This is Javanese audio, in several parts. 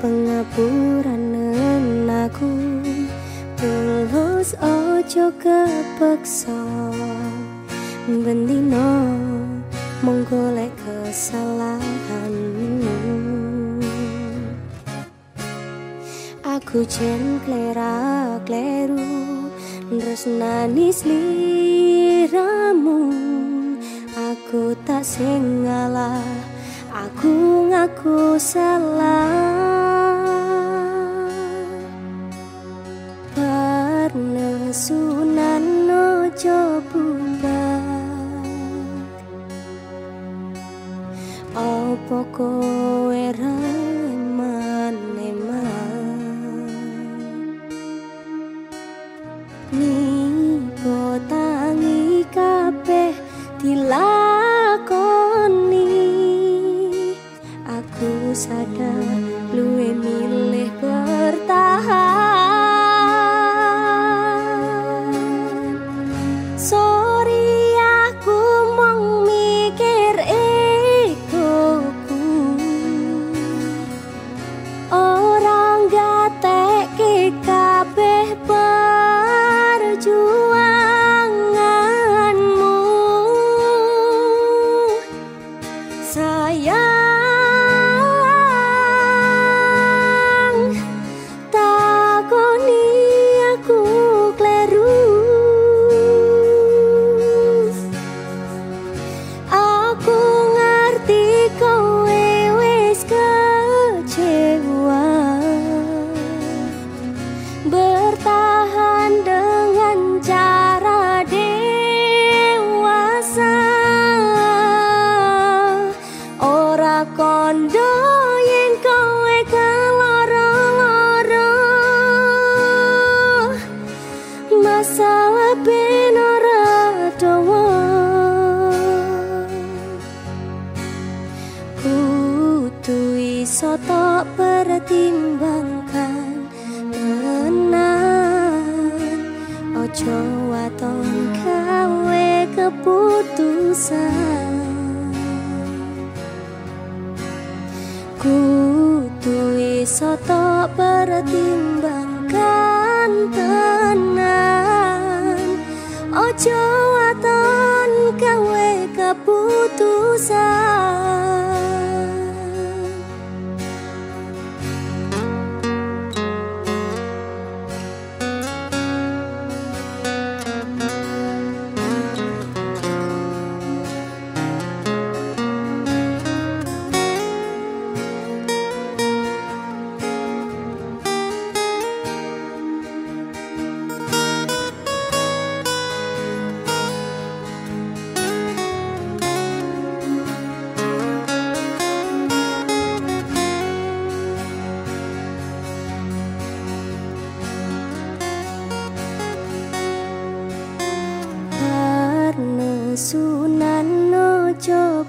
pengapuran aku tulus ojo kepeksa. Bendino menggolek kesalahanmu. Aku jen klera kleru resnani sliramu aku tak singalah aku ngaku salah sunan ojo bubar Opo kowe reman eman Ni potangi kabeh dilakoni Masalah ben ora dawa. Kudu iso tok pertimbangkan Tenan. Ojo waton kawe keputusan. Kudu iso tok pertimbangkan tenan Ojo waton kawe keputusan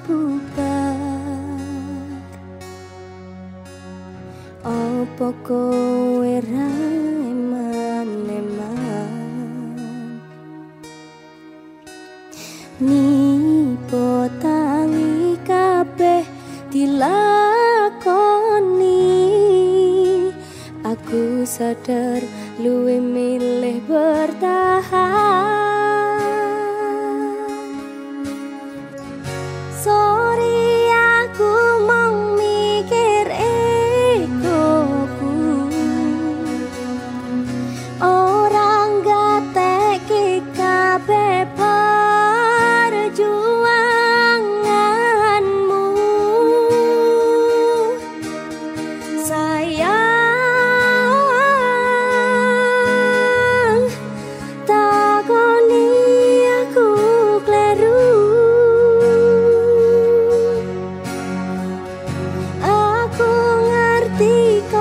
bubar Opo kowe ra eman-eman Nipo tangi kabeh dilakoni? Aku sadar luwe milih bertahan ketika